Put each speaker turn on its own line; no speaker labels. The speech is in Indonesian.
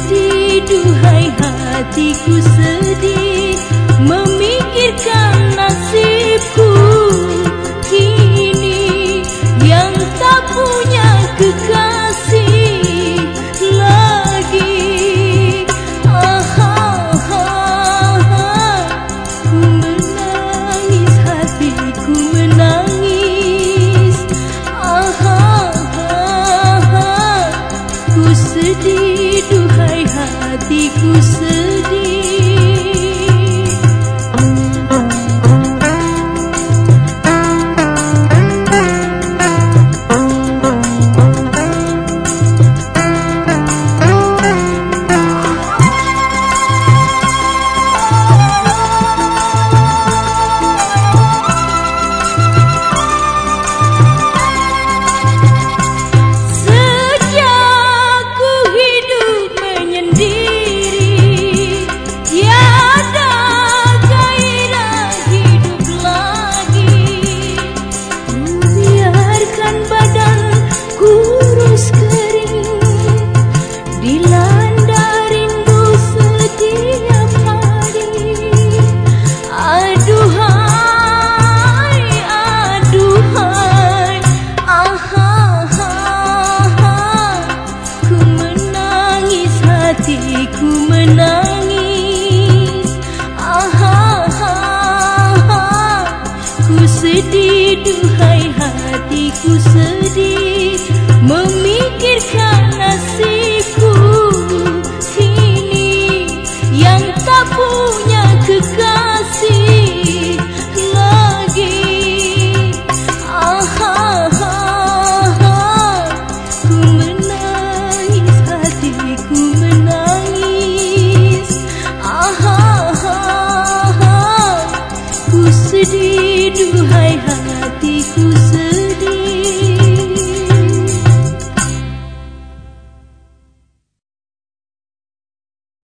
duhai hatiku sedih Memikirkan nasibku kini Yang tak punya kekasih lagi aha, aha. Ku menangis hatiku menangis Aha, aha, aha. Ku sedih hatiku sedih sedih duhai hatiku sedih